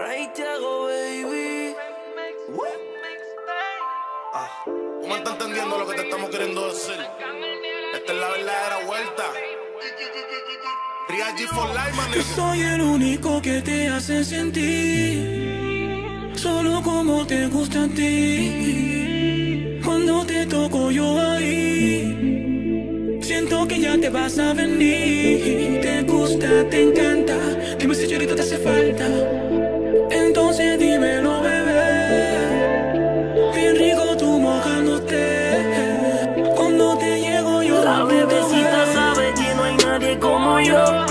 Ray Tiago, baby. Ah, ¿Cómo está entendiendo lo que te estamos queriendo decir? Esta es la verdadera vuelta. Real G for life, man. Yo soy el único que te hace sentir solo como te gusta a ti. Cuando te toco yo ahí, siento que ya te vas a venir. Te gusta, te encanta, dime si ahorita te hace falta. Nadie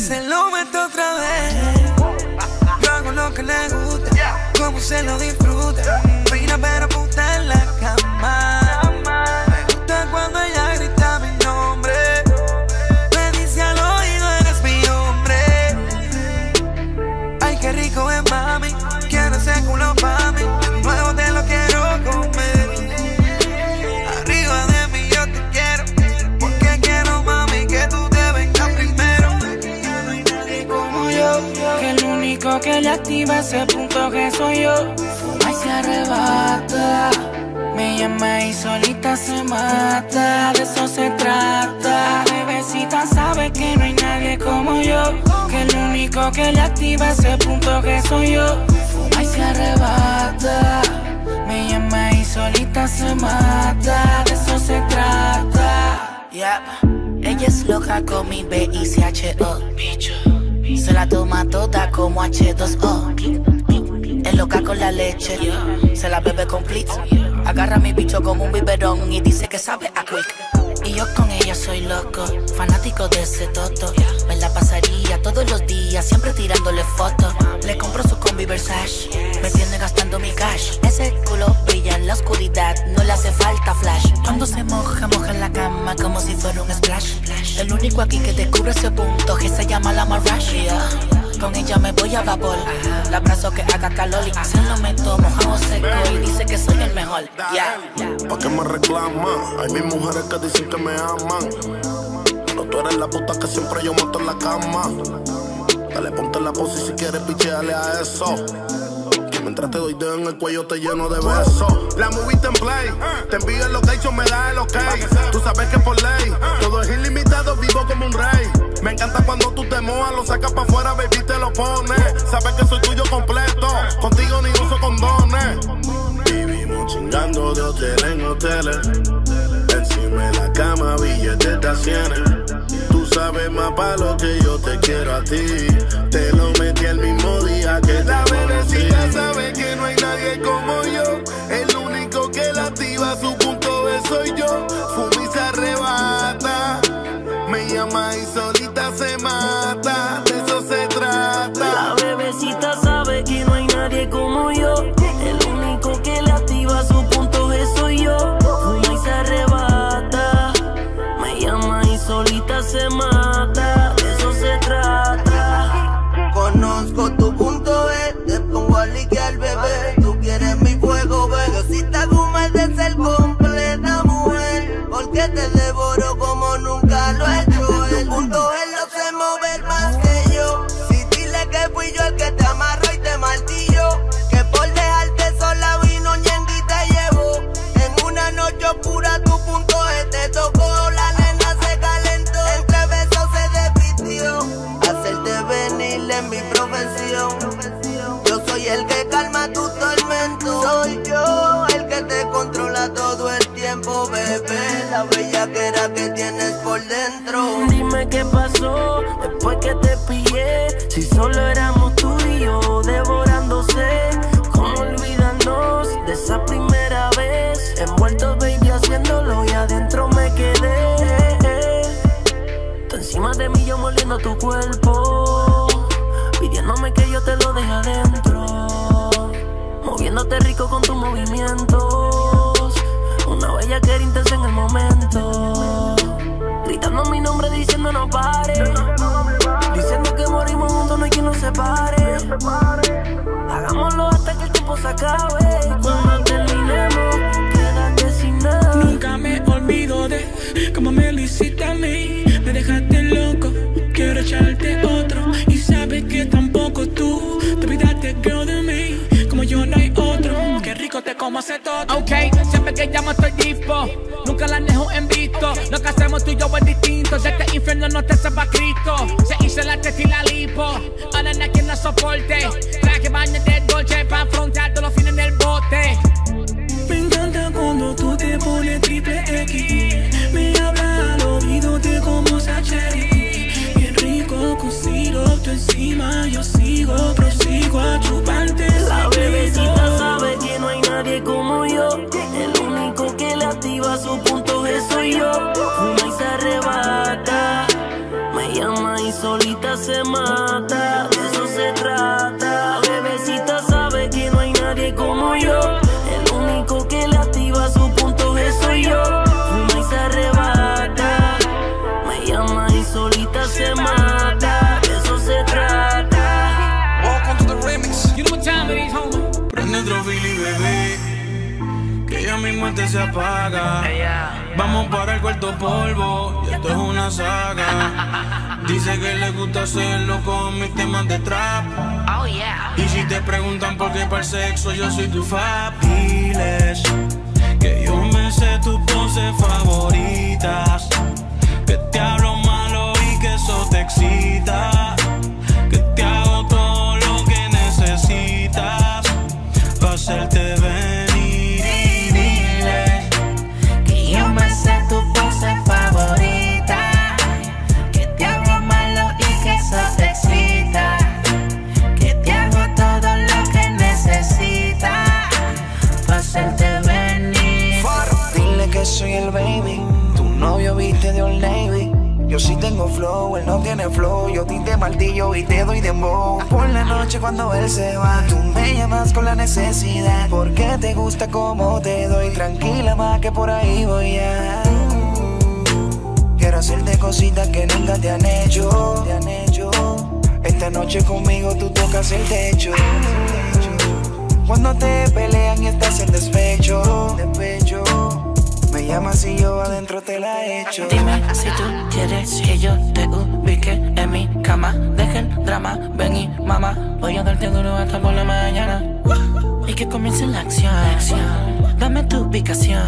Se lo meta otra vez. Yo hago lo que le gusta Como se lo disfruta activa ese punto que soy yo. Fuma y se arrebata. Me llama y solita se mata. De eso se trata. Bebecita sabe que no hay nadie como yo. Que el único que le activa ese punto que soy yo. Fuma y se arrebata. Me llama y solita se mata. De eso se trata. Yep. Ella es loca con mi B y C H O. Se la toma toda como H2O. Es loca con la leche, se la bebe complete. Agarra mi bicho como un biberón y dice que sabe a quick. Y yo con ella soy loco, fanático de ese toto. Me la pasaría todos los días, siempre tirándole fotos. Le compro su combi me tiene gastando mi cash. Ese culo brilla en la oscuridad, no le hace falta flash. Cuando se moja, moja en la cama como si fuera un splash. El único aquí que descubre ese punto que se llama la marrashia. Con ella me voy a vapor, la abrazo que haga calor y se lo meto mojado seco y dice que soy el mejor. Yeah. ¿Pa' qué me reclama? Hay mis mujeres que dicen que me aman. Pero tú eres la puta que siempre yo mato en la cama. Dale, ponte la pose si quieres picheale a eso. Mientras te doy dedo en el cuello te lleno de besos. La moviste en play, te envío el location, me da el ok. Tú sabes que por ley, todo es ilimitado, vivo como un rey. Me encanta cuando tú te mojas, lo sacas para afuera, baby, te lo pones. Sabes que soy tuyo completo, contigo ni uso condones. Vivimos chingando de hotel en hoteles. Encima de la cama, billetes de cienes. Sabes más para lo que yo te quiero a ti. Te lo metí el mismo día que la bebecita sabe que no hay nadie como yo. El único que la activa su punto B soy yo. Fuma y se movimientos. Una bella que intensa en el momento. Gritando mi nombre diciendo no pare. Diciendo que morimos juntos, no hay quien nos separe. Hagámoslo hasta que el tiempo se acabe. Ok, siempre que llamo estoy dispo. Nunca la dejo en visto. Lo que hacemos tú y yo es distinto. De este infierno no te sepa Cristo. Se hizo la testa y la lipo. Ahora no quien la soporte. Traje baño de dolce para afrontar se mata. De eso se trata. Bebecita sabe que no hay nadie como yo. El único que le activa su punto G soy yo. Fuma y se arrebata. Me llama y solita se mata. De eso se trata. Welcome to the remix. You know what time it is, homie. Prende otro Billy, bebé. Que ya mi muerte se apaga. Vamos para el cuarto polvo. Y esto es una saga. Dice que le gusta hacerlo con mis temas de trap. Y si te preguntan por qué para el sexo, yo soy tu fapiles. Que yo me sé tus poses favoritas. Que te hablo malo y que eso te excita. Que te hago todo lo que necesitas. Pa' hacerte venir y que soy el baby. Tu novio viste de Old Navy. Yo sí tengo flow, él no tiene flow. Yo tinte martillo y te doy dembow. Por la noche cuando él se va, tú me llamas con la necesidad. Porque te gusta como te doy. Tranquila más que por ahí voy a. Quiero hacerte cositas que nunca te han hecho. Te han hecho. Esta noche conmigo tú tocas el techo. Cuando te pelean y estás en despecho, quieres que yo te ubique en mi cama. Deja el drama, ven y mamá. Voy a darte duro hasta por la mañana. Y que comience la acción. Dame tu ubicación.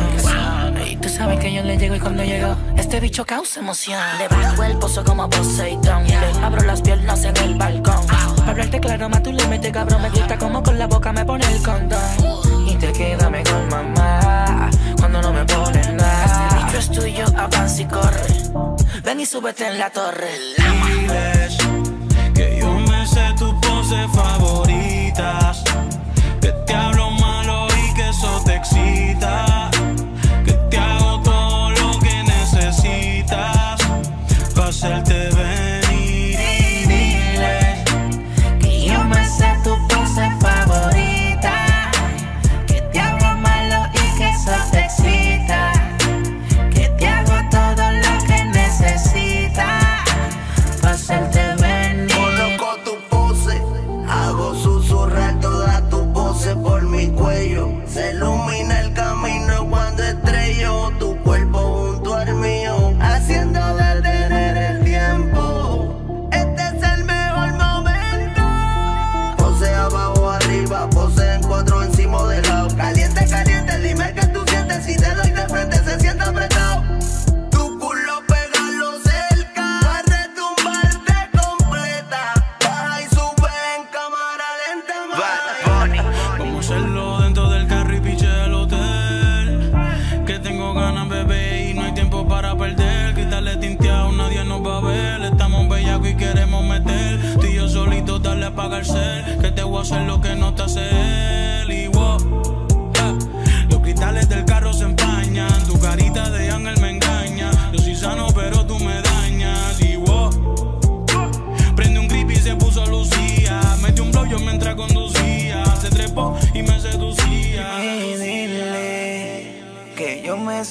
Y tú sabes que yo le llego y cuando llego, este bicho causa emoción. Le bajo el pozo como Poseidón. Le abro las piernas en el balcón. Para hablarte claro, más tú le metes cabrón. Me gusta como con la boca me pone el condón. Y te queda mejor, mamá. Cuando no me pones nada. Este bicho es tuyo, avanza y corre. Ven y súbete en la torre. Diles que yo me sé tus poses favoritas. Que te hablo malo y que eso te excita.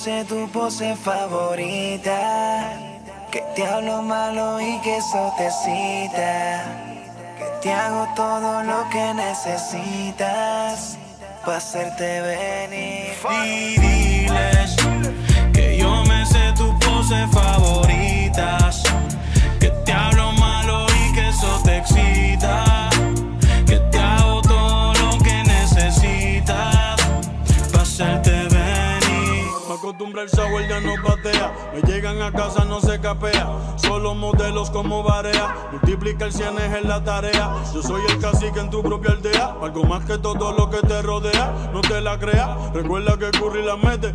Sé tu pose favorita. Que te hablo malo y que eso te cita. Que te hago todo lo que necesitas. Pa' hacerte venir. Y diles que yo me sé tus poses favoritas. Que te hablo malo y que eso te excita. Acostumbra el sabor, ya no patea. Me llegan a casa, no se capea. Solo modelos como Barea. Multiplica el cienes en la tarea. Yo soy el cacique en tu propia aldea. Algo más que todo lo que te rodea. No te la creas. Recuerda que Curry la mete.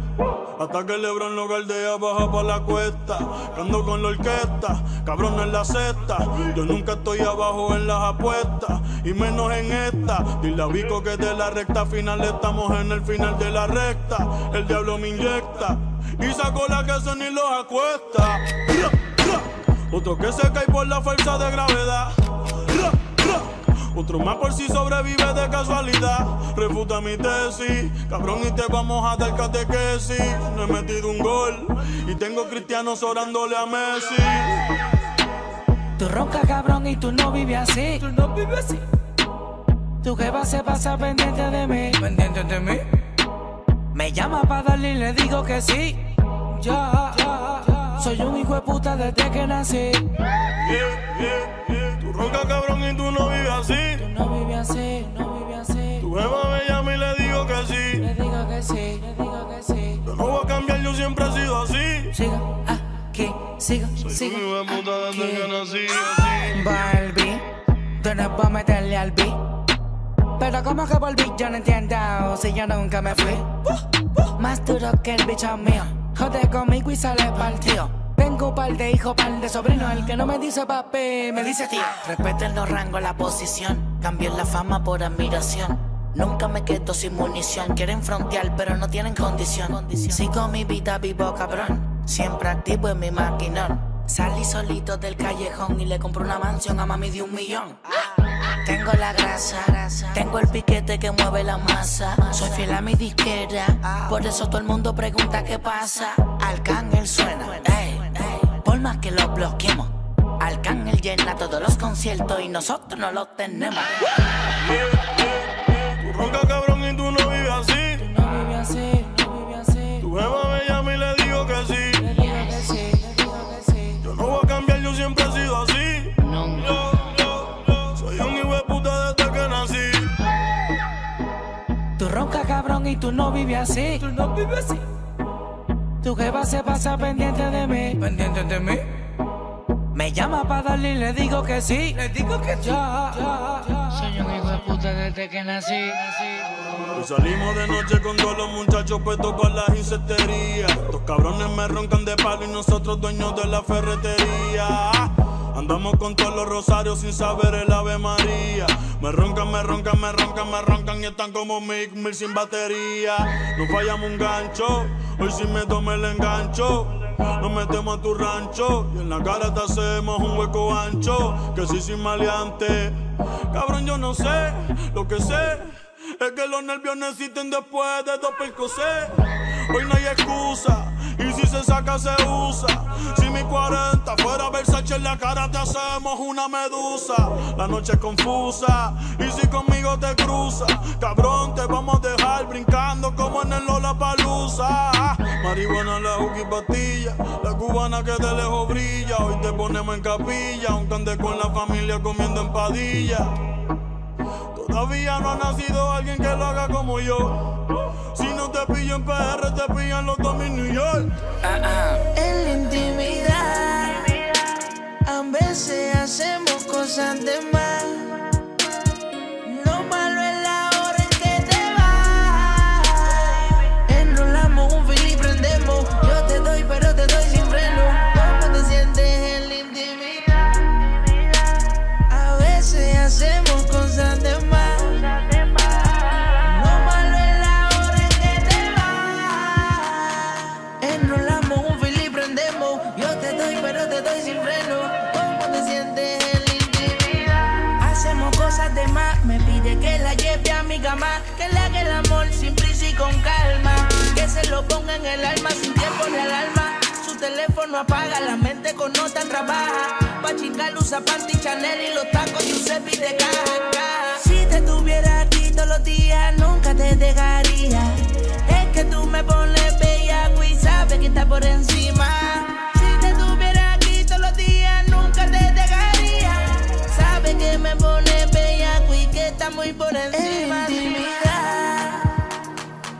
Hasta que Lebron lo galdea, baja pa' la cuesta. Ando con la orquesta, cabrón en la cesta. Yo nunca estoy abajo en las apuestas, y menos en esta. Dile a Vico que de la recta final estamos en el final de la recta. El diablo me inyecta y sacó la que se ni los acuesta. Otro que se cae por la fuerza de gravedad. Ra, ra. Otro más por si sobrevive de casualidad. Refuta mi tesis, cabrón, y te vamos a dar catequesis. No he metido un gol y tengo cristianos orándole a Messi. Tú roncas cabrón y tú no vives así. Tú no vives así. Tu jefa se pasa pendiente de mí. Pendiente de mí. Me llama para darle y le digo que sí. Ya, soy un hijo de puta desde que nací. Yeah, yeah, yeah. Tú roncas cabrón y tú no vives así. Tú no vives así, no vives así. Tu jefa me llama y le digo que sí. Le digo que sí, le digo que sí. Yo no voy a cambiar, yo siempre he sido así. Siga aquí, siga, Soy siga. un hijo de puta desde que nací así. Barbie, tú no puedes meterle al beat. Pero como que volví, yo no entiendo si yo nunca me fui. Más duro que el bicho mío. Jode conmigo y sale partido. Tengo par de hijos, par de sobrinos. El que no me dice papi, me dice tío. Respeten los rangos, la posición. Cambien la fama por admiración. Nunca me quedo sin munición. Quieren frontear, pero no tienen condición. Sigo mi vida vivo, cabrón. Siempre activo en mi maquinón. Salí solito del callejón y le compré una mansión a mami de un millón. Tengo la grasa, tengo el piquete que mueve la masa. Soy fiel a mi disquera, por eso todo el mundo pregunta qué pasa. Arcángel suena, ey, por más que lo bloqueemos. Arcángel llena todos los conciertos y nosotros no los tenemos. Tú roncas cabrón y tú no vives así. Tú no vives así. Tu jefa se pasa pendiente de mí. Pendiente de mí. Me llama para darle y le digo que sí. Le digo que sí. Soy un hijo de puta desde que nací. Hoy salimos de noche con todos los muchachos puestos para las insecterías. Estos cabrones me roncan de palo y nosotros dueños de la ferretería. Andamos con todos los rosarios sin saber el Ave María. Me roncan, me roncan, me roncan, me roncan y están como Mick Mill sin batería. No fallamos un gancho, hoy si me tomo el engancho. Nos metemos a tu rancho y en la cara te hacemos un hueco ancho. Que si sin maleante, cabrón, yo no sé, lo que sé. Es que los nervios no existen después de dos percocés. Hoy no hay excusa. Y si se saca, se usa. Si mi 40 fuera Versace en la cara, te hacemos una medusa. La noche es confusa. Y si conmigo te cruza, cabrón, te vamos a dejar brincando como en el Lola Palusa. Marihuana, la juca pastilla. La cubana que de lejos brilla. Hoy te ponemos en capilla. Aunque ande con la familia comiendo empadilla. Todavía no ha nacido alguien que lo haga como yo. Te pillo en PR, te pillan los dos en New York. En la intimidad, a veces hacemos cosas de más. Teléfono apaga, la mente con nota trabaja. Pa' chingar usa panty Chanel y los tacos Giuseppe de caja. Si te tuviera aquí todos los días, nunca te dejaría. Es que tú me pones bella y sabes que está por encima. Si te tuviera aquí todos los días, nunca te dejaría. Sabe que me pones bella y que está muy por encima. Intimidad.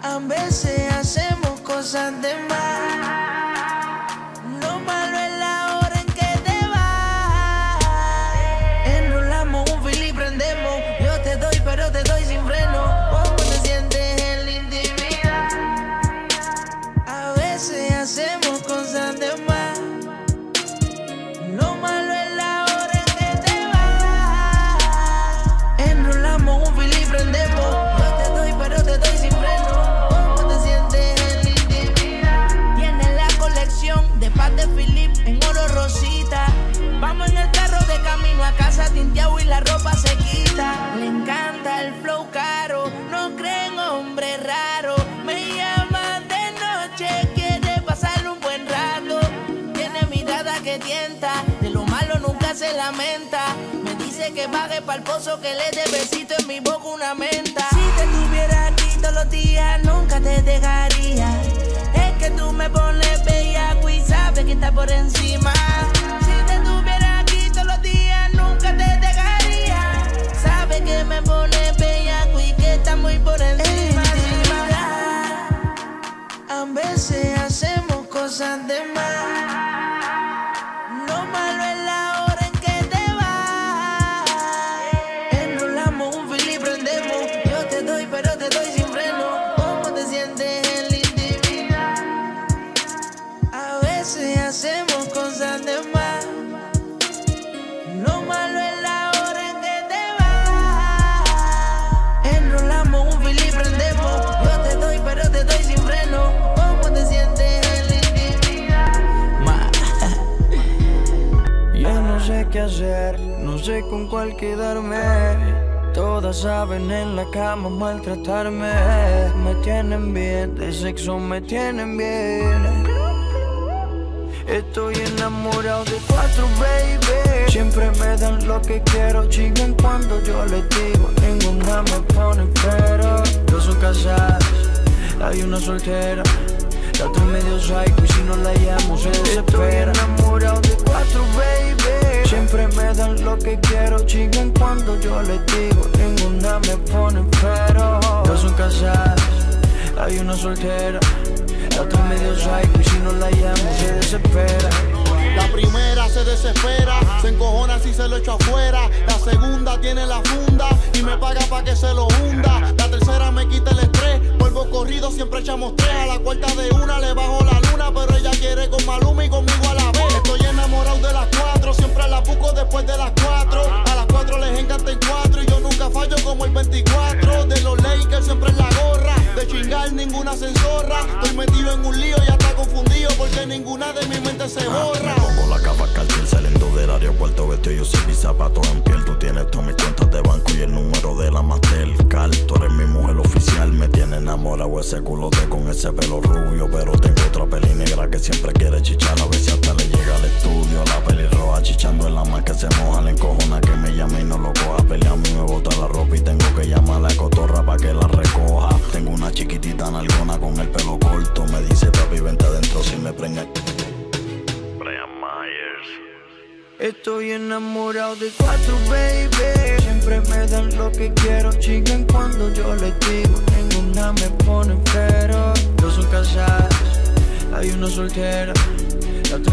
A veces hacemos cosas de Me pero. Dos son casadas, hay una soltera. La otra medio psycho y si no la llamo se desespera. Estoy enamorado de cuatro, baby. Siempre me dan lo que quiero, chingan cuando yo les digo. Ninguna me pone pero. Dos son casadas, hay una soltera. La otra medio psycho y si no la llamo se desespera. La primera se desespera, se encojona si se lo echo afuera. La segunda tiene la funda y me paga pa' que se lo hunda. La tercera me quita el estrés, vuelvo corrido, siempre echamos tres. A la cuarta de una le bajo la luna, pero ella quiere con Maluma y conmigo a la vez. Estoy enamorado de las cuatro, siempre la busco después de las cuatro. A las cuatro les encanta el cuatro y yo nunca fallo como el 24. De los Lakers siempre en la gorra, de chingar ninguna censorra. Estoy metido en un lío y está confundido porque ninguna de mi mente se borra. Pongo la capa cartel saliendo del aeropuerto Vestido yo sin mis zapatos en piel. Tú tienes todas mis cuentas de banco y el número de la Mastercard. Tú eres mi mujer oficial Me tiene enamorado ese culote con ese pelo rubio Pero tengo otra peli negra que siempre quiere chichar. A ver si hasta le llega al estudio La peli roja chichando en la más que se moja Le encojona que me llame y no lo coja. Pelea a mí me bota la ropa y tengo que llamar a la cotorra para que la recoja. Tengo una chiquitita nalgona con el pelo corto Me dice papi vente adentro si me preña Estoy enamorado de cuatro, baby. Siempre me dan lo que quiero. Chiquen cuando yo les digo. Ninguna me pone pero. Dos son casadas, hay una soltera.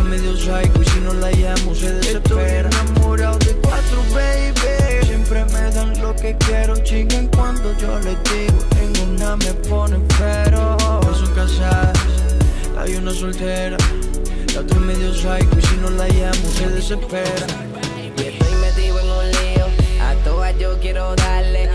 Medio psycho y si no la llamo se desespera. Estoy enamorado de cuatro, baby. Siempre me dan lo que quiero. Chiquen cuando yo les digo. Ninguna me pone pero. Dos son casadas, hay una soltera. La otra medio psycho y si no la llamo se desespera. Y estoy metido en un lío, a todas yo quiero darle.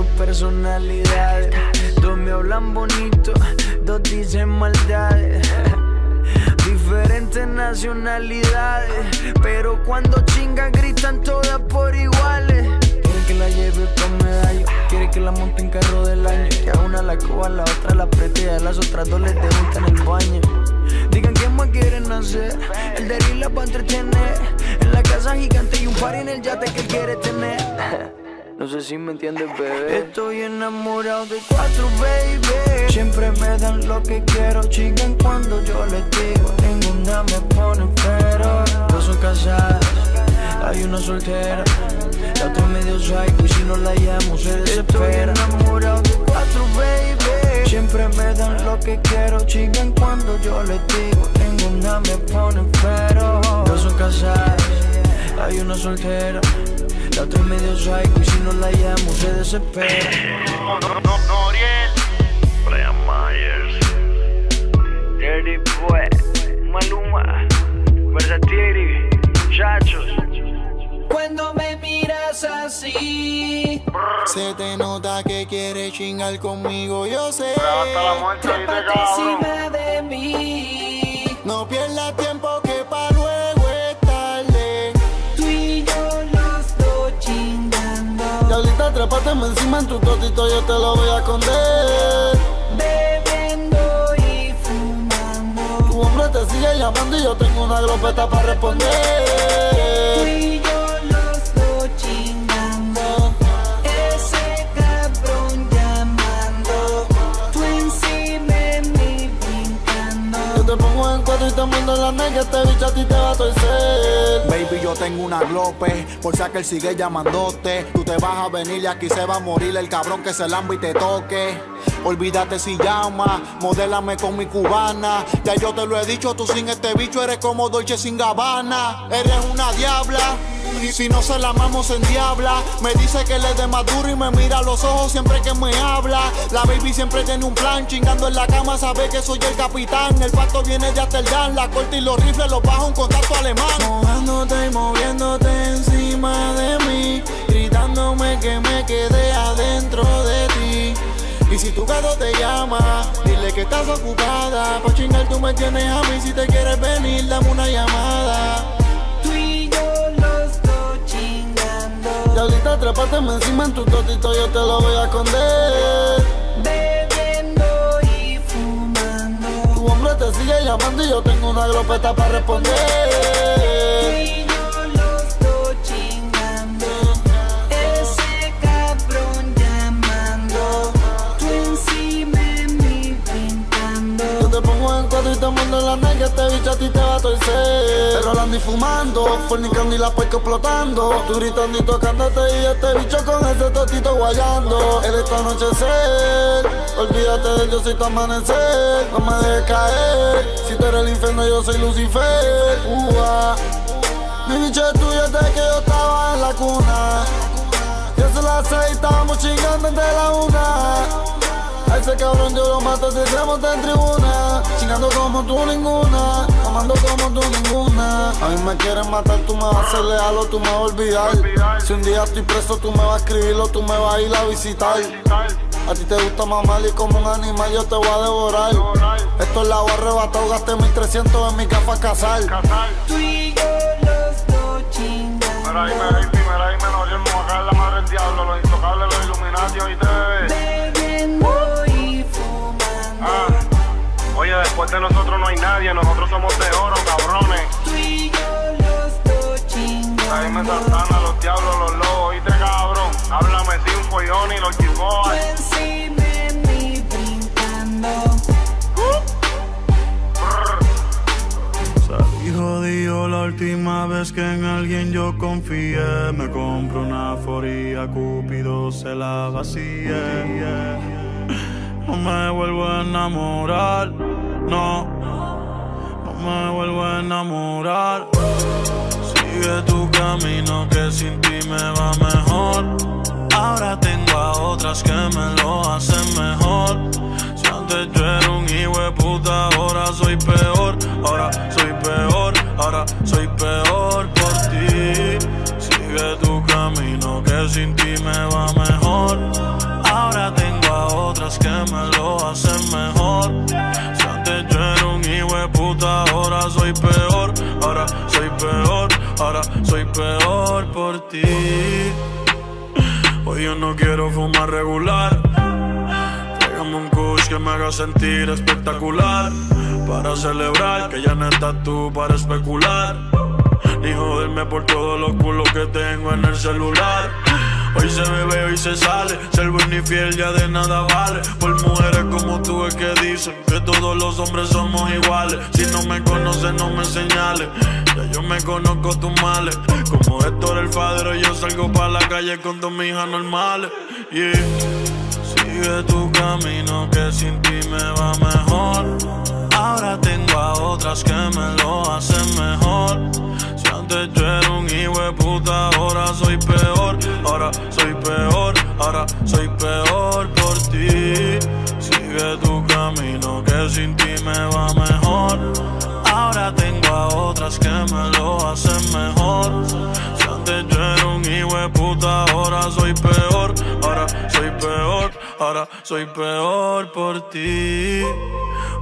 Personalidades. Dos me hablan bonito, dos dicen maldades. Diferentes nacionalidades, pero cuando chingan gritan todas por iguales. Quiere que la lleve con medallo, quiere que la monte en carro del año. Que a una la coba, la otra la apriete y a las otras dos les debuta en el baño. Digan qué más quieren hacer, el de la va a entretener. En la casa gigante y un par en el yate que quiere tener. No sé si me entiendes, bebé. Estoy enamorado de cuatro, baby. Siempre me dan lo que quiero. Chigan cuando yo les digo. Ninguna me pone pero. Dos son casadas, hay una soltera. La otra medio psycho y si no la llamo se desespera. Estoy enamorado de cuatro, baby. Siempre me dan lo que quiero. Chigan cuando yo les digo. Ninguna me pone pero. Dos son casadas, hay una soltera. La otra es medio psycho y si no la llamo se desespera. No, no, no, Noriel. Brian Myers. Dirty Boy, Maluma, Versatiri, Chachos. Cuando me miras así, Se te nota que quieres chingar conmigo, yo sé. Hasta la muerte, encima de mí. No pierdas tiempo Encima en tu totito, yo te lo voy a esconder. bebiendo y Tu fumando. hombre te sigue llamando y yo tengo una glopeta para Tú responder. y yo pongo en cuatro y te mando la negra, este bicho a ti te va a torcer. Baby, yo tengo una glope, por si aquel sigue llamándote. Tú te vas a venir y aquí se va a morir el cabrón que se lamba y te toque. Olvídate si llama, modélame con mi cubana. Ya yo te lo he dicho, tú sin este bicho eres como Dolce sin Gabbana. Eres una diabla. Si no se la amamos en diabla, me dice que le dé más duro y me mira a los ojos siempre que me habla. La baby siempre tiene un plan, chingando en la cama, sabe que soy el capitán. El pacto viene de Amsterdam, la corte y los rifles los bajo un contacto alemán. Mojándote y moviéndote encima de mí, gritándome que me quedé adentro de ti. Y si tu gato te llama, dile que estás ocupada. Pa' chingar tú me tienes a mí, si te quieres venir, dame una llamada. Tú y yo los dos chingando. Diablita, trépateme encima en tu totito, yo te lo voy a esconder. Bebiendo y fumando. Tu hombre te sigue llamando y yo tengo una glopeta para responder. Y en la negra, este bicho a ti te va a torcer. Rolando y fumando, fornicando y la puerca explotando. Tú gritando y tocándote y este bicho con ese totito guayando. El esta anochecer, olvídate de yo soy tu amanecer. No me dejes caer, si tú eres el infierno yo soy Lucifer. Ua. Mi bicho es tuyo desde que yo estaba en la cuna. Ya son las seis, estábamos chingando entre la una. Ese cabrón yo lo mato si entramos en tribuna Chingando como tú ninguna Amando como tú ninguna A mí me quieren matar, tú me vas a hacer leal o tú me vas a olvidar Si un día estoy preso, tú me vas a escribir o tú me vas a ir a visitar a ti te gusta mamar y como un animal yo te voy a devorar Esto es la voy arrebatado, gasté 1300 en mi café a casar Tú y yo los dos chingando. Mira ahí, mira ahí, mira ahí, Noriel, me voy a caer la madre del diablo, los intocables, los Illuminati, oíste, bebé. Después de nosotros no hay nadie, nosotros somos de oro, cabrones. Tú y yo los dos Santana, los diablos, los lobos, oíste, cabrón. Háblame, sí, un follón y los chiboas. encima de mí brincando. Salí jodido la última vez que en alguien yo confié. Me compro una foría, Cupido se la vacía. No me vuelvo a enamorar, no. No me vuelvo a enamorar. Sigue tu camino que sin ti me va mejor. Ahora tengo a otras que me lo hacen mejor. Si antes yo era un hijo de puta, ahora soy peor. Ahora soy peor, ahora soy peor por ti. Sigue tu camino que sin ti me Ahora tengo a otras que me lo hacen mejor. Si antes yo era un hijo puta, ahora soy peor. Ahora soy peor, ahora soy peor por ti. Hoy yo no quiero fumar regular. Pégame un kush que me haga sentir espectacular. Para celebrar que ya no estás tú para especular. Ni joderme por todos los culos que tengo en el celular. Hoy se bebe, hoy se sale. Ser buen y fiel ya de nada vale. Por mujeres como tú es que dicen que todos los hombres somos iguales. Si no me conoces, no me señales. Ya yo me conozco tus males. Como Héctor el padre, yo salgo para la calle con dos hijas normales. Yeah. Sigue tu camino que sin ti me va mejor. Ahora tengo a otras que me lo hacen mejor. Antes yo era un hijo puta, ahora soy peor. Ahora soy peor, ahora soy peor por ti. Sigue tu camino que sin ti me va mejor. Ahora tengo a otras que me lo hacen mejor. Si antes yo era un hijo puta, ahora soy peor. Ahora soy peor, ahora soy peor por ti,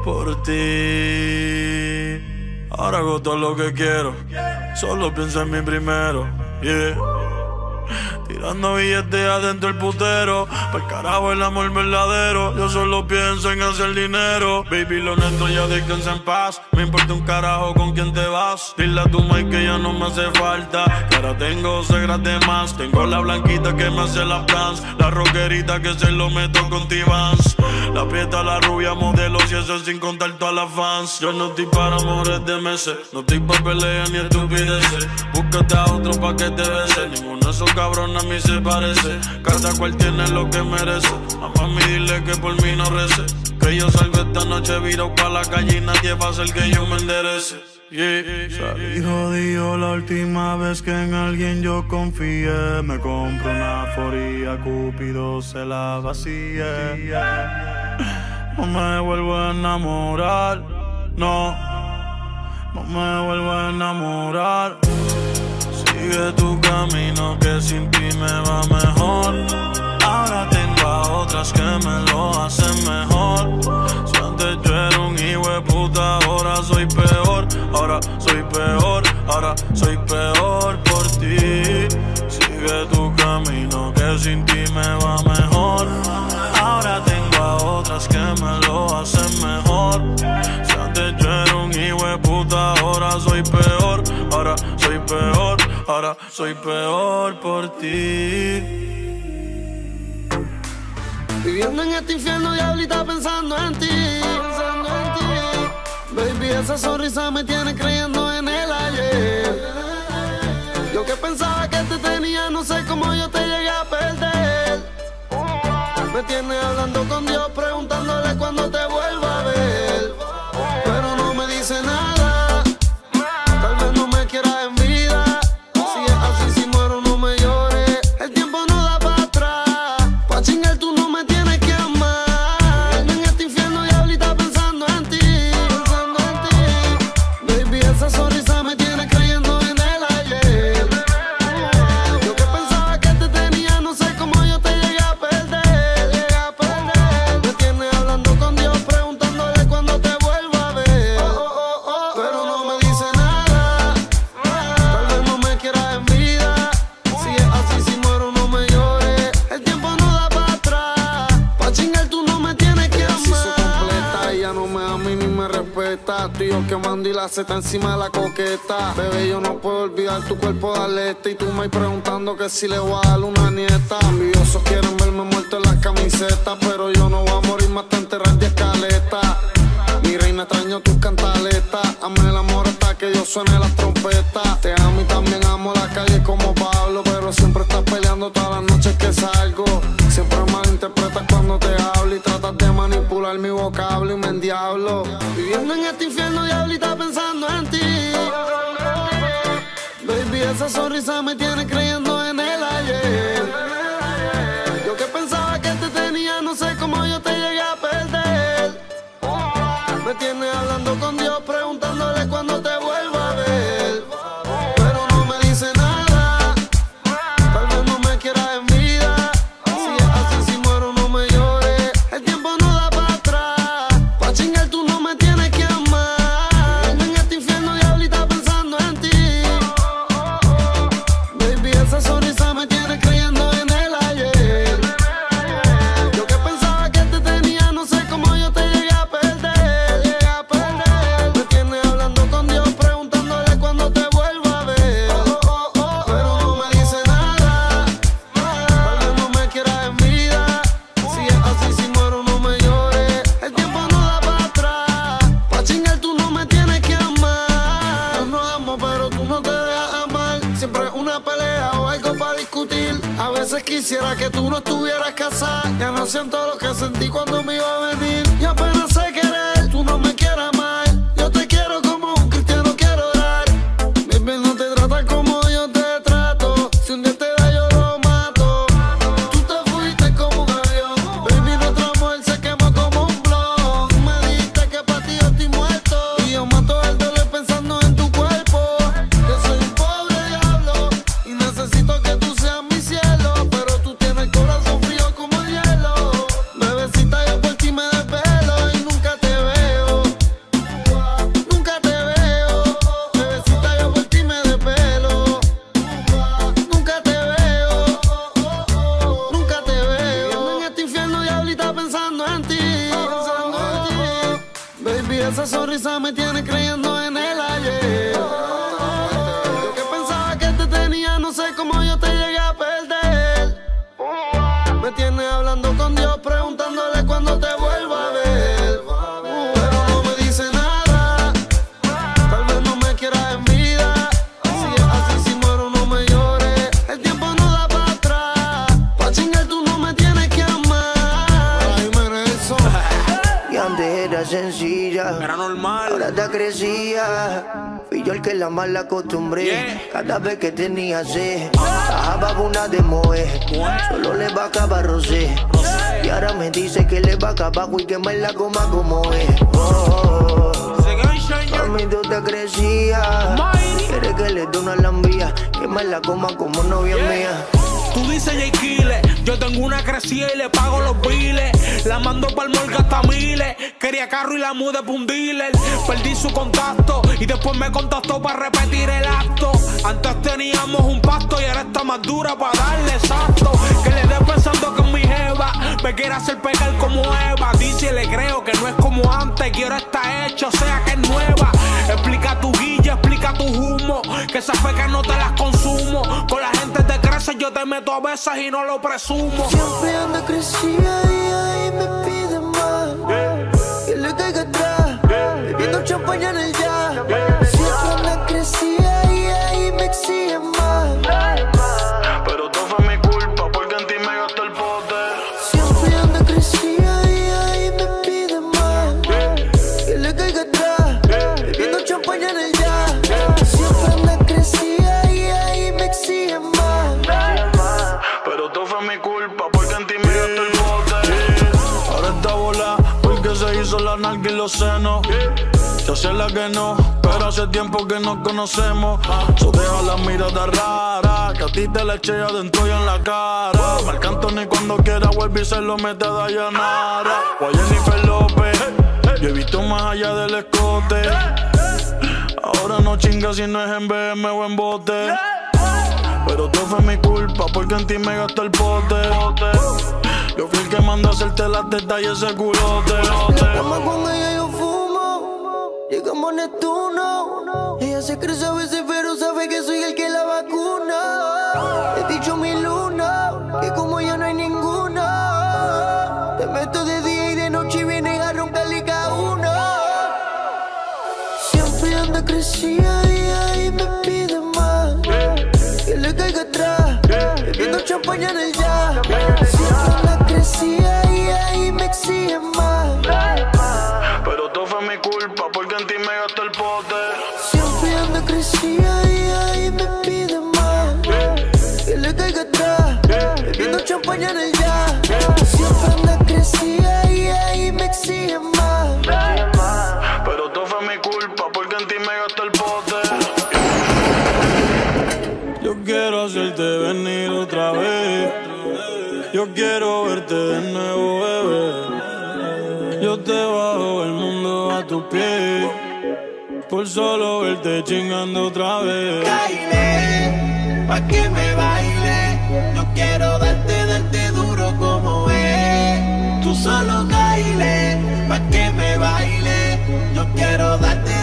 por ti. Ahora hago todo lo que quiero, solo pienso en mí primero. Yeah. Tirando billetes adentro el putero. Para carajo el amor verdadero. Yo solo pienso en hacer dinero. Baby, lo nuestro ya descansa en paz. Me importa un carajo con quién te vas. Dile a tu mai que ya no me hace falta. Que ahora tengo segras de más. Tengo la blanquita que me hace la plans. La rockerita que se lo meto con T-Vans. La prieta, la rubia, modelos y eso sin contar todas las fans. Yo no estoy para amores de meses. No estoy para peleas ni estupideces. Búscate a otro pa' que te bese. Ninguno de esos cabrones a mí se parece. Cada cual tiene lo que merece. A mami dile que por mí no rece. Que yo salgo esta noche viro pa' la calle y nadie va a hacer que yo me enderece. Yeah. Salí jodido la última vez que en alguien yo confié. Me compro una foría, Cúpido se la vacía. No me vuelvo a enamorar, no. No me vuelvo a enamorar. Sigue tu camino que sin ti me va mejor. Ahora tengo a otras que me lo hacen mejor. Si antes yo era un hijo de puta, ahora soy peor. Ahora soy peor, ahora soy soy peor por ti. Viviendo en este infierno, diablita pensando en. Pensando en ti. Baby, esa sonrisa me tiene creyendo en el ayer. Yo que pensaba que te tenía, no sé cómo yo te llegué a perder. Me tiene hablando con Dios, preguntándole la seta encima de la coqueta. Bebé, yo no puedo olvidar tu cuerpo de aleta. Y tú me preguntando que si le voy a dar una nieta. Envidiosos quieren verme muerto en las camisetas. Pero yo no voy a morir más te enterrar de escaleta. Mi reina extraño tus cantaletas. Ame el amor hasta que yo suene las trompetas. Te amo y también amo la calle como Pablo. Pero siempre estás peleando todas las noches que salgo. Siempre malinterpretas cuando te hablo y tratas de manipular mi vocablo y me endiablo. Sonrisa me tiene creyendo sonrisa me tiene creyendo Era normal. ahora te crecía. Fui yo el que la mal acostumbré. Yeah. Cada vez que tenía sed, bajaba una de moe. Solo le va a acabar rosé. Y ahora me dice que le va a acabar y que me la coma como es. Oh, oh, oh. Te crecía. Quiere que le dé una lambía. Que me la coma como novia mía. Tú dices J. Kille, yo tengo una crecida y le pago los biles. La mando pa'l morgue hasta miles. Quería carro y la mudé pa' un dealer. Perdí su contacto y después me contactó para repetir el acto. Antes teníamos un pacto y ahora está más dura para darle exacto. Que le dé pensando que es mi jeva. Me quiere hacer pegar como Eva. Dice le creo que no es como antes. Que ahora está hecho, o sea que es nueva. Explica tu guilla, explica tu humo. Que esa feca no te las consumo. Con la gente crece, yo te meto a veces y no lo presumo. Siempre anda crecida y ahí me pide más. Que le caiga atrás, bebiendo champaña en el ya. Siempre Mi culpa porque en ti me gastó el bote. Ahora está bola porque se hizo la nalga y los senos. Yo sé la que no, pero hace tiempo que nos conocemos. So deja la mirada rara, que a ti te la eché adentro y en la cara. Marc Anthony cuando quiera vuelve y se lo mete a Dayanara. O a Jennifer López, yo he visto más allá del escote. Ahora no chinga si no es en BM o en bote. Pero todo fue mi culpa porque en ti me gastó el pote. Yo fui el que mandó a hacerte la teta y ese culote. Cama con ella yo fumo. Llegamos a Neptuno. Ella se cree a veces, Yo quiero verte de nuevo, bebé. Yo te bajo el mundo a tus pies. Por solo verte chingando otra vez. Baile, pa' que me baile. Yo quiero darte, darte duro como es. Tú solo baile, pa' que me baile. Yo quiero darte,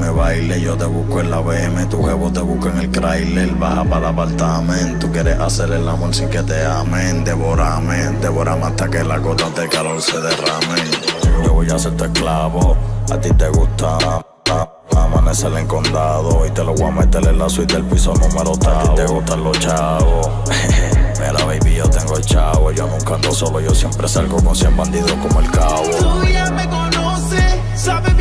me bailes. Yo te busco en la BM, tu jevo te busco en el trailer. Baja para el apartamento. Tú quieres hacer el amor sin que te amen. Devórame, devórame hasta que la gota de calor se derrame. Yo voy a ser tu esclavo. A ti te gusta. Amanecer en condado y te lo voy a meter en la suite del piso número tal. A ti te gustan los chavos. Mira, baby, yo tengo el chavo. Yo nunca ando solo, yo siempre salgo con 100 bandidos como el cabo. Tú ya me conoces, sabes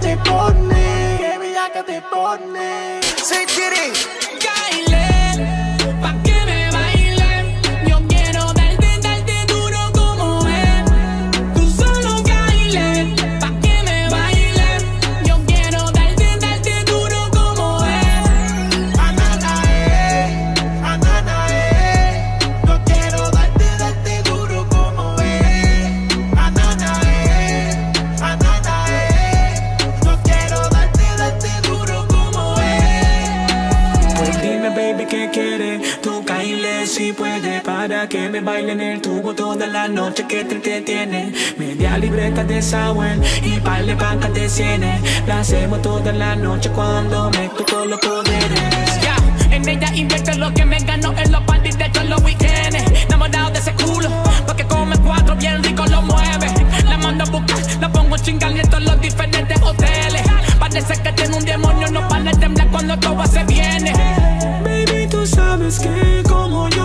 te pone, qué bella que te pone. Say Chiri. Me baile en el tubo toda la noche que te entretiene. Media libreta de sour y par de bancas de cienes. La hacemos toda la noche cuando me toco los poderes. Ya, en ella invierte lo que me ganó en los parties de todos los weekends. Enamorado de ese culo, porque come cuatro bien rico lo mueve. La mando a buscar, la pongo chingar en todos los diferentes hoteles. Parece que tiene un demonio, no para de temblar cuando todo se viene. Baby, tú sabes que como yo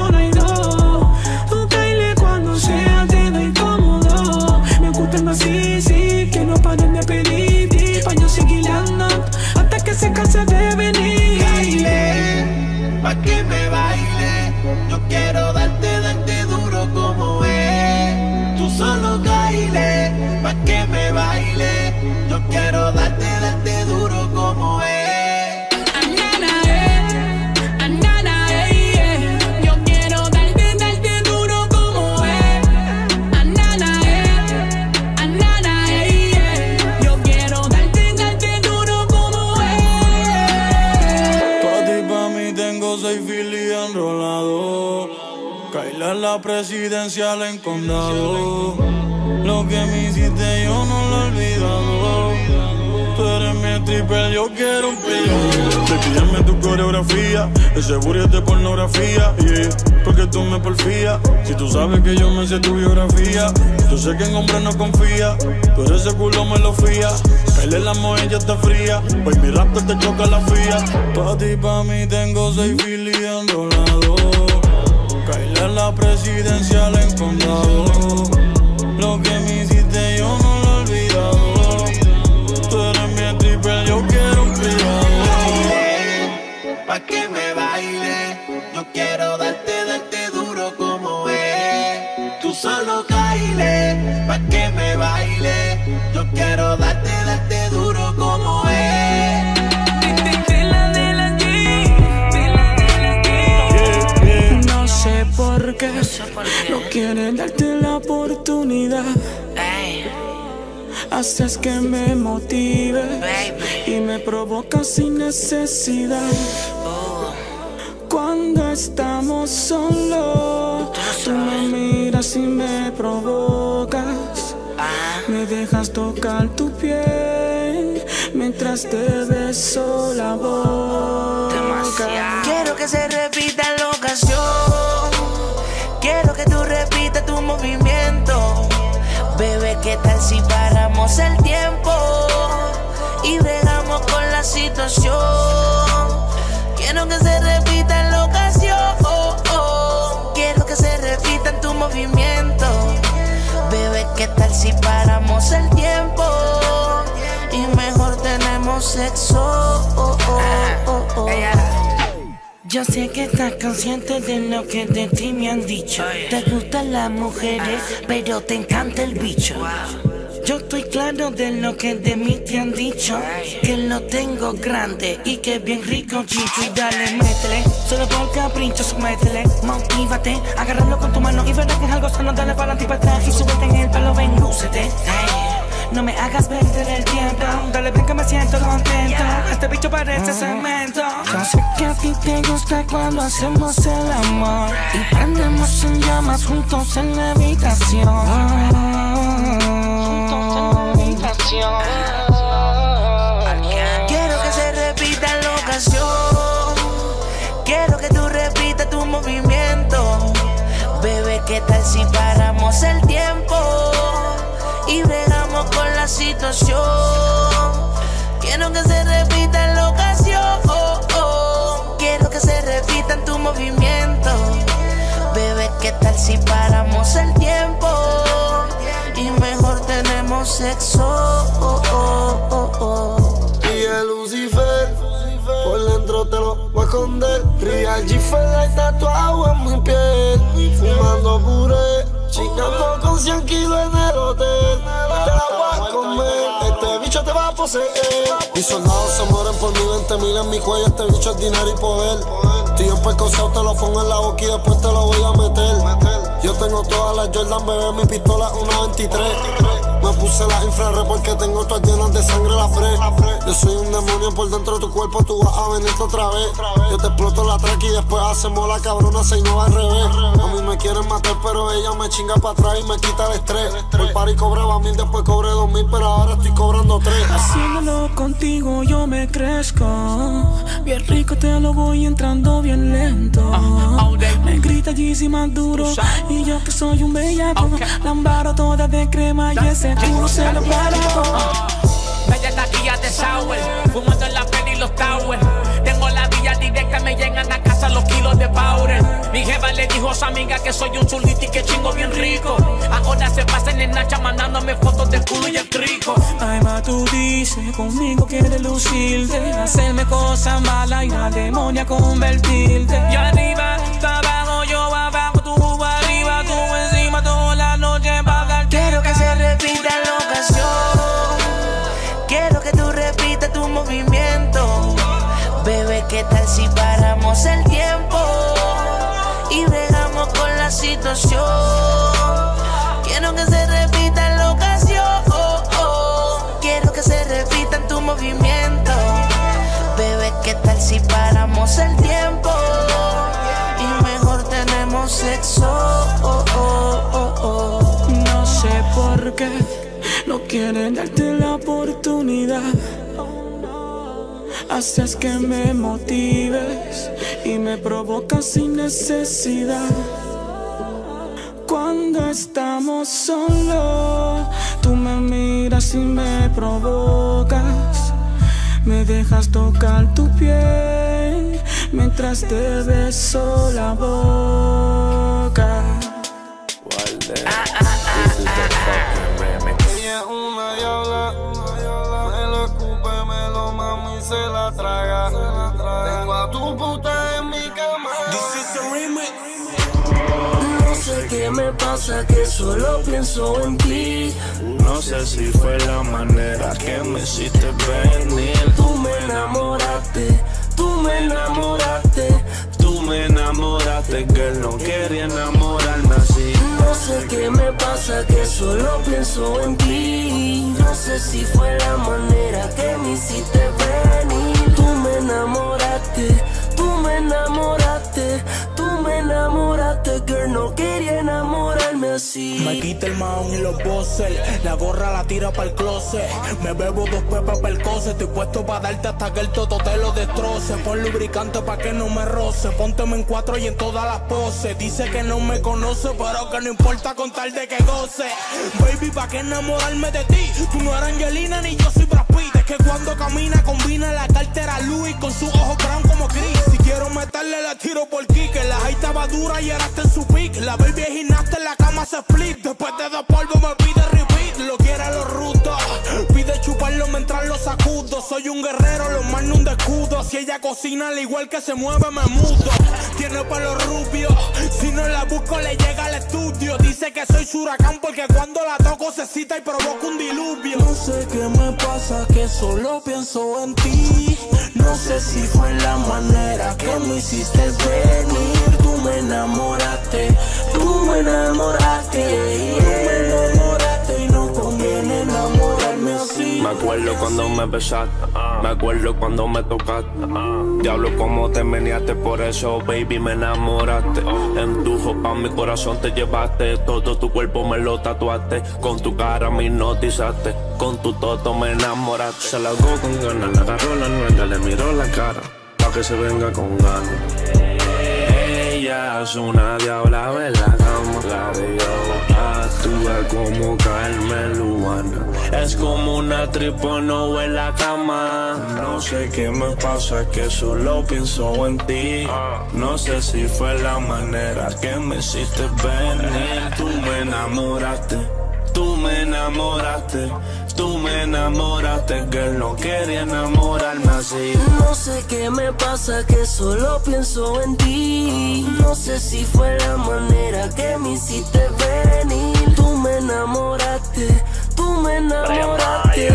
que me motive y me provoca sin necesidad. Cuando estamos solos, tú me miras y me provocas. Me dejas tocar tu piel mientras te beso la boca. Paramos el tiempo? Y bregamos con la situación. Quiero que se repita la ocasión. Quiero que se repita tu movimiento. Bebé, ¿qué tal si paramos el tiempo? Y mejor tenemos sexo. Oh, oh, oh, oh. Yo sé que estás consciente de lo que de ti me han dicho. Te gustan las mujeres, pero te encanta el bicho. Yo estoy claro de lo que de mí te han dicho. Que lo tengo grande y que bien rico chicho. Y dale, métele, solo por capricho, sométele. Motívate, agárralo con tu mano y verás que es algo sano. Dale para ti para y súbete en el palo, ven, lúcete. No me hagas perder el tiempo. Dale, ven que me siento contento. Este bicho parece cemento. Yo sé que a ti te gusta cuando hacemos el amor y prendemos en llamas juntos en la habitación. Quiero que se repita la ocasión. Quiero que tú repitas tu movimiento. Bebé, ¿qué tal si paramos el tiempo? Y bregamos con la situación. Quiero que se repita la ocasión. Quiero que se repita tu movimiento. Bebé, ¿qué tal si paramos el tiempo? Y mejor tenemos sexo. Y el Lucifer, por dentro te lo voy a esconder. Real G-Fella tatuado en mi piel. Fumando puré, chingando con 100 kilos en el hotel. Te la voy a comer, este bicho te va a poseer. Mis soldados se mueren por mi 20 mil en mi cuello. Este bicho es dinero y poder. Tío, en pescoseo te lo pongo en la boca y después te lo voy a meter. Yo tengo todas las Jordan, bebé, mi pistola una 23. Me puse las infrared porque tengo todas llenas de sangre la fre. Yo soy un demonio por dentro de tu cuerpo, tú vas a venirte otra vez. Yo te exploto la track y después hacemos la cabrona, se no al revés. A mí me quieren matar, pero ella me chinga para atrás y me quita el estrés. Por par y cobraba mil, después cobré dos mil, pero ahora estoy cobrando tres. Haciéndolo contigo yo me crezco. Bien rico te lo voy entrando bien lento. Me grita Yeezy más duro. Y yo que soy un bellaco. Lambaro toda de crema y ese culo se lo paro. Bella taquilla de sour, fumando en la peli y los towers. Tengo la vía directa, me llegan a casa los kilos de powder. Mi jefa le dijo a su amiga que soy un chulito y que chingo bien rico. Ahora se pasan en Nacha mandándome fotos del culo y el crico. Ay, ma, tú dices conmigo quieres lucirte. Hacerme cosas malas y la demonia convertirte. Y arriba, abajo, yo abajo, el tiempo? Y bregamos con la situación. Quiero que se repita la ocasión. Quiero que se repita tu movimiento. Bebé, ¿qué tal si paramos el tiempo? Y mejor tenemos sexo. No sé por qué no quieren darte Haces que me motives y me provocas sin necesidad. Cuando estamos solos, tú me miras y me provocas. Me dejas tocar tu piel mientras te beso la boca. Qué me pasa, que solo pienso en ti. No sé si fue la manera que me hiciste venir. Tú me enamoraste, tú me enamoraste. Tú me enamoraste, que no quería enamorarme así. No sé qué me pasa, que solo pienso en ti. No sé si fue la manera que me hiciste venir. Tú me enamoraste, tú me enamoraste, me enamoraste, girl. No quería enamorarme así. Me quita el maón y los bosses. La gorra la tira para el closet. Me bebo dos pepas para el cose. Estoy puesto para darte hasta que el toto te lo destroce. Pon lubricante para que no me roce. Pónteme en cuatro y en todas las poses. Dice que no me conoce, pero que no importa con tal de que goce. Baby, ¿para qué enamorarme de ti? Tú no eres Angelina ni yo soy Brad que cuando camina combina la cartera Louis con su ojo brown como Chris. Si quiero meterle la tiro por kick. La high estaba dura y ahora en su pick. La baby es gimnasta en la cama se split. Después de dos polvos me pide. Lo quiere los rutos. Pide chuparlo mientras lo sacudo. Soy un guerrero, lo mando un descudo. Si ella cocina al igual que se mueve, me mudo. Tiene pelo rubio. Si no la busco, le llega al estudio. Dice que soy su huracán porque cuando la toco se cita y provoca un diluvio. No sé qué me pasa, que solo pienso en ti. No sé si fue la manera que me hiciste venir. Tú me enamoraste, tú me enamoraste. Acuerdo acuerdo cuando me besaste, me acuerdo cuando me tocaste. Diablo, como te meneaste, por eso, baby, me enamoraste. En tu pa' mi corazón te llevaste, todo tu cuerpo me lo tatuaste. Con tu cara me hipnotizaste, con tu toto me enamoraste. Se la hago con ganas, le agarró la nueva, le miró la cara, pa' que se venga con ganas. Ella es una diabla, en la cama, la actúa como Carmen Lubana. Es como una tripono en la cama. No sé qué me pasa, que solo pienso en ti. No sé si fue la manera que me hiciste venir. Tú me enamoraste, tú me enamoraste. Tú me enamoraste, que no quería enamorarme así. No sé qué me pasa, que solo pienso en ti. No sé si fue la manera que me hiciste venir. Enamoraste, tú me enamoraste,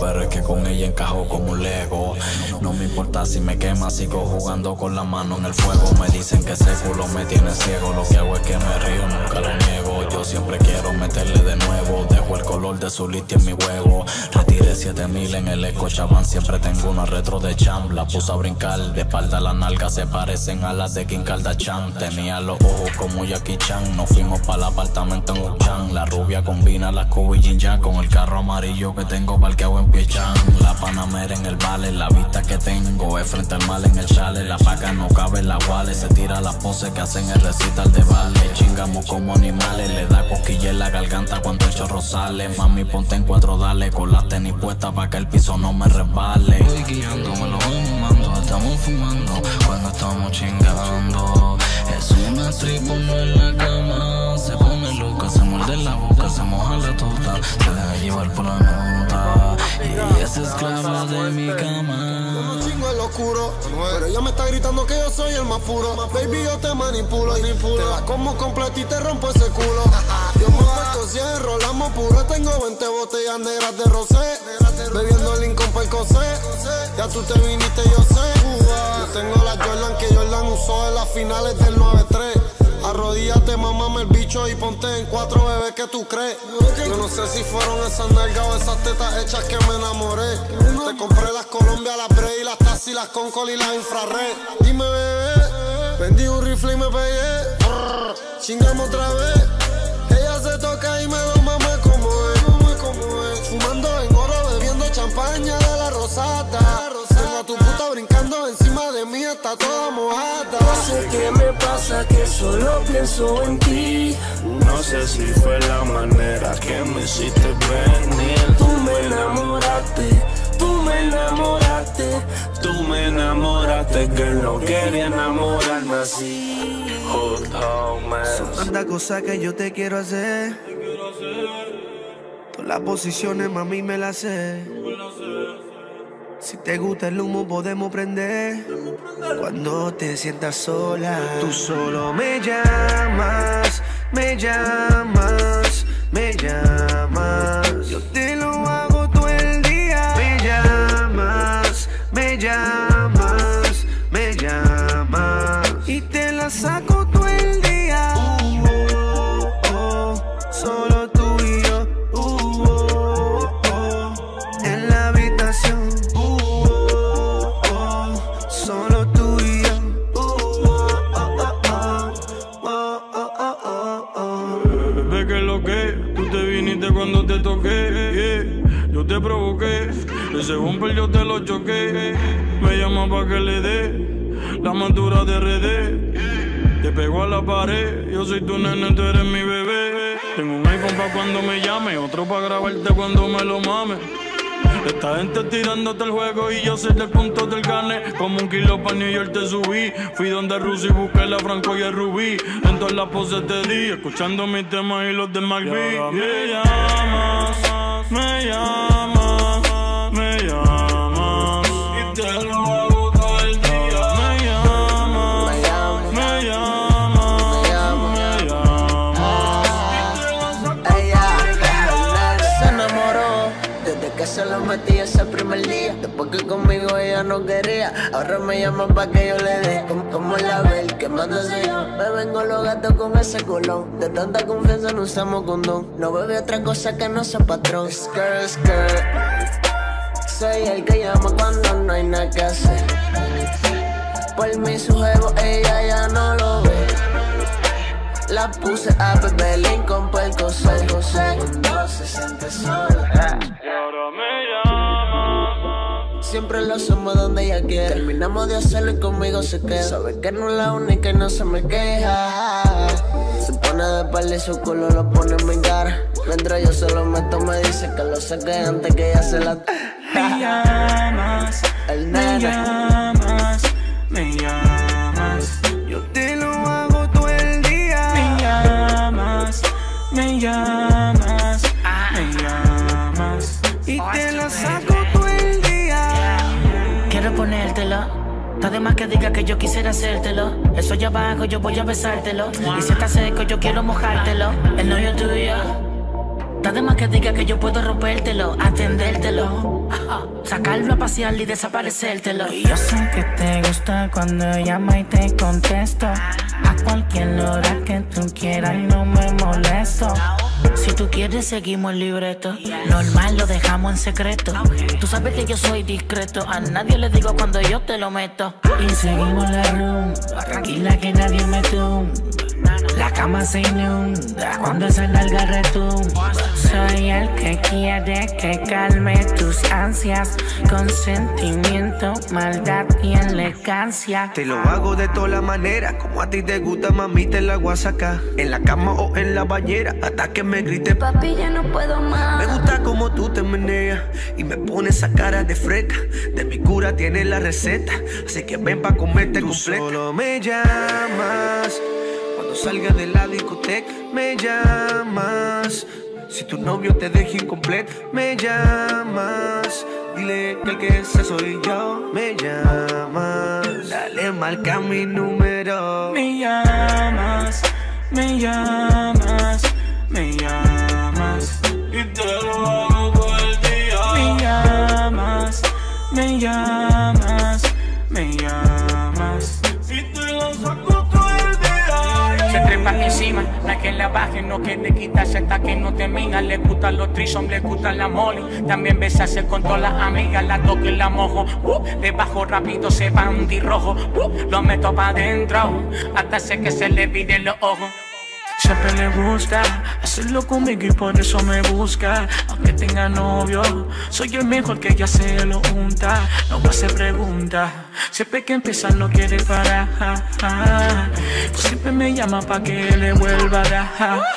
pero es que con ella encajó como un lego. No me importa si me quema, sigo jugando con la mano en el fuego. Me dicen que ese culo me tiene ciego. Lo que hago es que me río, nunca lo niego. Yo siempre quiero meterle de nuevo. Dejo el color de su listi en mi huevo. Retiré 7000 en el Chaban Siempre tengo una retro de champ. La puse a brincar. De espalda las nalgas se parecen a las de Kim Kardashian. Tenía los ojos como Jackie Chan. Nos fuimos para el apartamento en Uchan. La rubia combina las Kobe Jinja con el carro amarillo que tengo parqueado en La Panamera en el vale. La vista que tengo es frente al mal en el chale. La paca no cabe en la wale. Se tira la pose que hacen el recital de vale. Chingamos como animales. Le da cosquilla en la garganta cuando el chorro sale. Mami, ponte en cuatro, dale. Con las tenis puestas para que el piso no me resbale. Voy guiando, me lo voy fumando. Estamos fumando cuando estamos chingando. Es una tribu en la cama. Se pone loca, se muerde la boca, se moja la tota. Se deja llevar por la nota. Y es esclava de mi cama. Chingo en lo oscuro, pero ella me está gritando que yo soy el más puro. Baby, yo te manipulo, te la como completa y te rompo ese culo. Yo me puesto 100, rolamos puro. Tengo 20 botellas negras de rosé. Bebiendo el el. Ya tú te viniste, yo sé. Yo tengo la Jordan que Jordan usó en las finales del 9-3. Arrodíllate, mamame el bicho y ponte en cuatro bebés que tú crees. Yo no sé si fueron esas nalgas o esas tetas hechas que me enamoré. Te compré las Colombia, las Bray, las Tassi, las Concol y las Infrared. Dime, bebé, vendí un rifle y me pegué. Chingamos otra vez. Está toda mojada. No sé qué me pasa, que solo pienso en ti. No sé si fue la manera que me hiciste venir. Tú me enamoraste, tú me enamoraste. Tú me enamoraste, que no quería enamorarme así. Son tantas cosas que yo te quiero hacer. Todas las posiciones, mami, me las sé. Si te gusta el humo, podemos prender. Cuando te sientas sola, tú solo me llamas, me llamas, me llamas. La pared, yo soy tu nene, tú eres mi bebé. Tengo un iPhone pa' cuando me llame, otro pa' grabarte cuando me lo mame. Esta gente tirándote el juego y yo soy del punto del gane. Como un kilo pa' New York te subí. Fui donde Rusi busqué la Franco y el Rubí. En todas las poses te di, escuchando mis temas y los de McBee. Me llamas, me llamas, día. Después que conmigo ella no quería, ahora me llama pa' que yo le dé. Como, como la ve, quemándose yo. Me vengo los gatos con ese colón. De tanta confianza no usamos condón. No bebe otra cosa que no sea patrón. Skirt, skirt. Soy el que llama cuando no hay nada que hacer. Por mi juego, ella ya no lo ve. La puse a beber Lincoln por el José. No se siente sola. Siempre lo hacemos donde ella quiere. Terminamos de hacerlo y conmigo se queda. Sabe que no es la única y no se me queja. Se pone de espalda y su culo lo pone en mi cara. Mientras yo se lo meto, me dice que lo saque antes que ella se la. Me llamas, El me nene. llamas, me llamas. Ponértelo. Está de más que diga que yo quisiera hacértelo. Eso allá abajo yo voy a besártelo. Y si está seco yo quiero mojártelo. El novio tuyo. Está de más que diga que yo puedo rompértelo, atendértelo. Sacarlo a pasear y desaparecértelo. Yo sé que te gusta cuando llama y te contesto. A cualquier hora que tú quieras y no me molesto. Si tú quieres, seguimos el libreto. Normal, lo dejamos en secreto. Tú sabes que yo soy discreto. A nadie le digo cuando yo te lo meto. Y seguimos la rumba, tranquila que nadie me tumba. La cama se inunda cuando larga el retumba. Soy el que quiere que calme tus ansias. Con sentimiento, maldad y elegancia. Te lo hago de todas las maneras, como a ti te gusta, mami, te la voy a sacar. En la cama o en la bañera, hasta que me grite. Papi, ya no puedo más. Me gusta como tú te meneas y me pones esa cara de freca. De mi cura tienes la receta, así que ven pa' comerte completa. Solo me llamas cuando salga de la discoteca. Me llamas si tu novio te deja incompleto. Me llamas. Dile que el que ese soy yo. Me llamas. Dale, marca mi número. Me llamas, me llamas, me llamas. Y te lo hago todo el día. Me llamas, me llamas, me llamas. Y te lo saco todo el día. Se trepa encima, no hay que la baje, no quiere quitarse hasta que no termina. Le gustan los trisom, le gustan la molly. También besarse con todas las amigas, la toco y la mojo. Uh, le bajo rápido, se va un rojo. Uh, lo meto pa' adentro, hasta sé que se le pide los ojos. Siempre le gusta hacerlo conmigo y por eso me busca. Aunque tenga novio, soy el mejor que ella se lo unta. No me hace preguntas, siempre que empieza no quiere parar. Siempre me llama pa' que le vuelva a dar.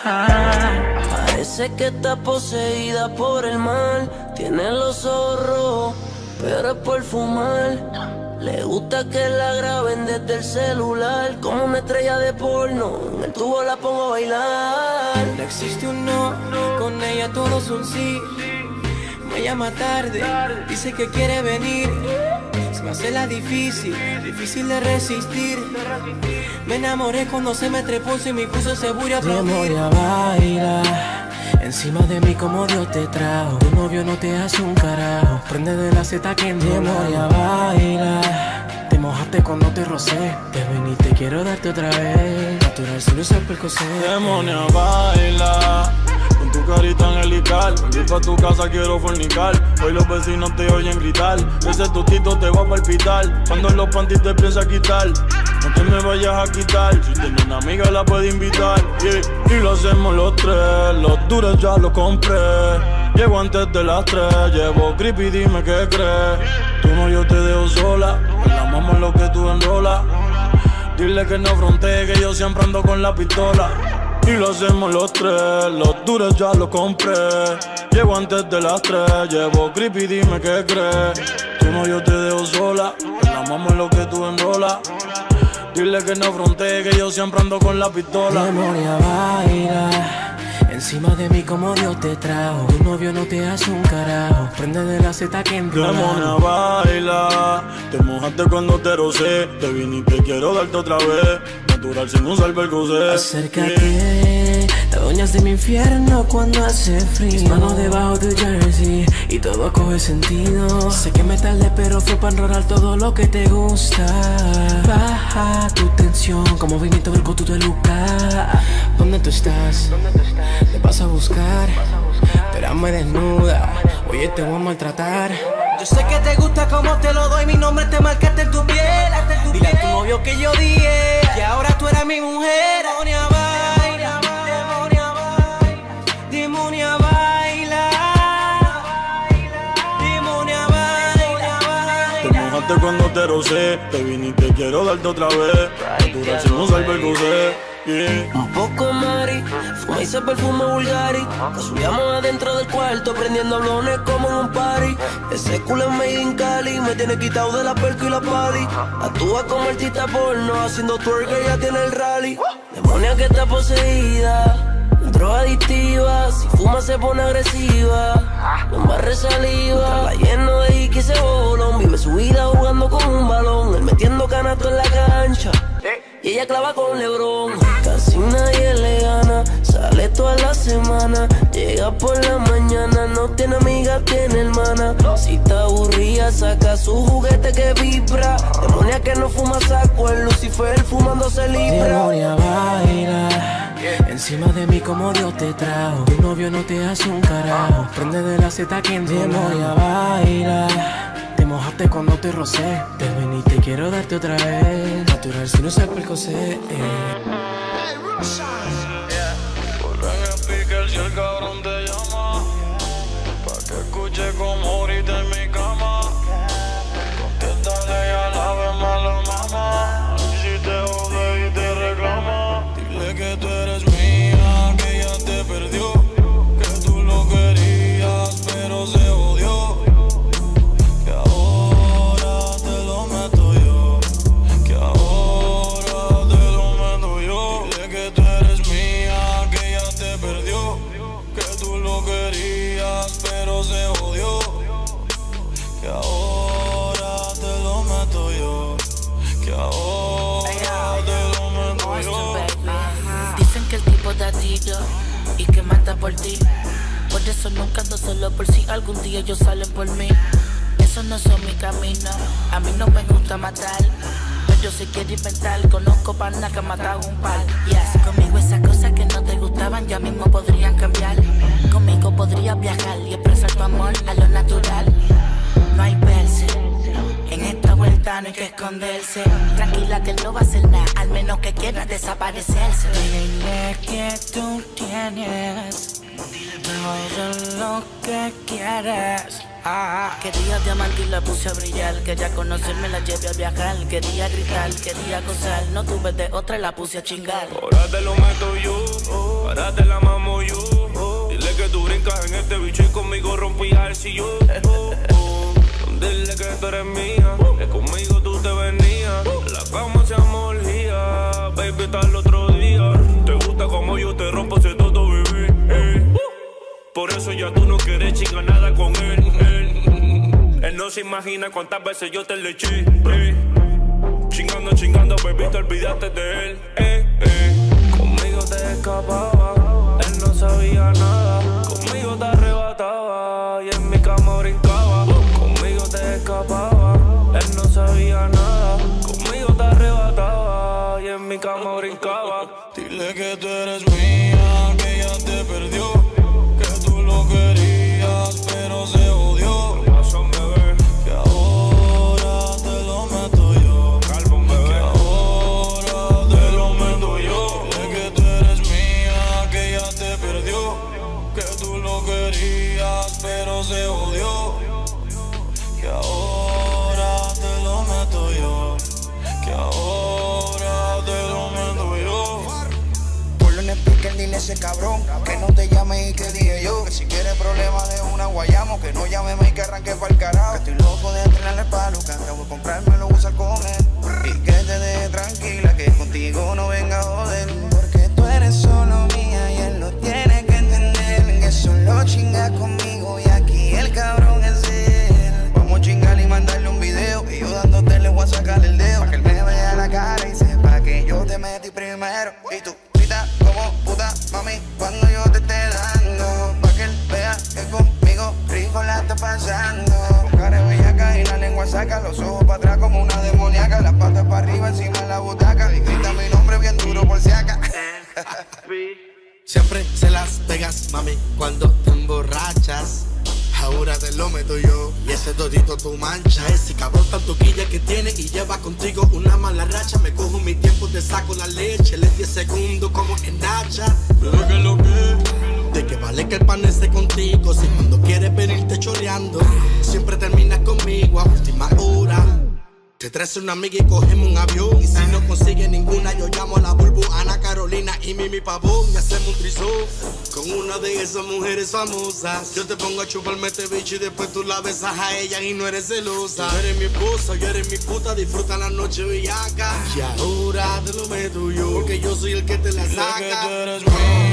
Parece que está poseída por el mal. Tiene los rojos, pero es por fumar. Le gusta que la graben desde el celular. Como una estrella de porno, en el tubo la pongo a bailar. No existe un no, con ella todo es un sí. Me llama tarde, dice que quiere venir. Se me hace la difícil, difícil de resistir. Me enamoré cuando se me trepó y me puso seguro a aplaudir. baila encima de mí como Dios te trajo. Tu novio no te hace un carajo. Prende de la seta que en memoria baila. Te mojaste cuando te rocé. Te ven y te quiero darte otra vez. Natural solo es el percocet. Demonia baila tu carita angelical. Voy pa' tu casa, quiero fornicar. Hoy los vecinos te oyen gritar. Ese totito te va a palpitar. Cuando los panties te piensa quitar. No te me vayas a quitar. Si tienes una amiga, la puedes invitar. Y lo hacemos los tres. Los duros ya los compré. Llego antes de las tres. Llevo creepy, dime qué crees. Tú no, yo te dejo sola. La mamá es lo que tú enrolas. Dile que no frontee, que yo siempre ando con la pistola. Y lo hacemos los tres, los duros ya los compré. Llego antes de las tres, llevo creepy, dime qué crees. Tú no, yo te dejo sola. La mamá es lo que tú enrolas. Dile que no frontee, que yo siempre ando con la pistola. Memoria baila Encima de mí como Dios te trajo Tu novio no te hace un carajo Prende de la seta que Demona baila, te mojaste cuando te rocé. Te vine y te quiero darte otra vez. Natural sin usar percocet. Acércate, Las doñas de mi infierno cuando hace frío. Mis manos debajo de jersey y todo coge sentido. Sé que me tardé, pero fue para enrolar todo lo que te gusta. Baja tu tensión, como movimiento del tú de Luca. ¿Dónde tú estás? Te vas a buscar. Espérame desnuda. Oye, te voy a maltratar. Yo sé que te gusta como te lo doy, mi nombre te marcaste en tu piel. Dile a tu novio que yo dije que ahora tú eres mi mujer. Te cuando te rocé, te viniste y quiero darte otra vez. Tu gracia no salve el gocé. Un poco Mari, fuma y se perfume Bulgari. Casuleamos adentro del cuarto, prendiendo blones como en un party. Ese culo es made in Cali, me tiene quitado de la perca y la party. Actúa como artista porno, haciendo twerk, ya tiene el rally. Demonia que está poseída, droga adictiva. Si fuma se pone agresiva, no barre saliva. La lleno de Iki se bolón, vive su vida jugando con un balón. Él metiendo canasto en la cancha. Y ella clava con Lebron. Casi nadie le gana. Sale toda la semana. Llega por la mañana. No tiene amiga, tiene hermana. Si está aburrida, saca su juguete que vibra. Demonia que no fuma saco. El Lucifer fumándose libra. Demonia baila. Encima de mí como Dios te trajo. Tu novio no te hace un carajo. Prende de la seta que Demonia baila. Te mojaste cuando te rocé. Te viniste y quiero darte otra vez. Natural si no se percocé. Vuelve puse a chingar. Ahora te lo meto yo, ahora te la mamo yo. Dile que tú brincas en este bicho y conmigo rompías el sillón. Dile que tú eres mía, que conmigo tú te venías. La cama se amolía, baby, hasta el otro día. Te gusta como yo te rompo ese todo, bebé. eh. Por eso ya tú no quieres chingar nada con él, él. Él no se imagina cuántas veces yo te le eché. eh. Chingando, chingando, baby, te olvidaste de él. Escapaba, él no sabía nada. una amiga y cogemos un avión. Y si no consigue ninguna, yo llamo a la Bulbu, Ana Carolina y Mimi Pavón. Y hacemos un trisón con una de esas mujeres famosas. Yo te pongo a chuparme este bicho y después tú la besas a ella y no eres celosa. Tú eres mi esposa, yo eres mi puta, disfruta la noche bellaca. Y ahora te lo meto yo, porque yo soy el que te la saca.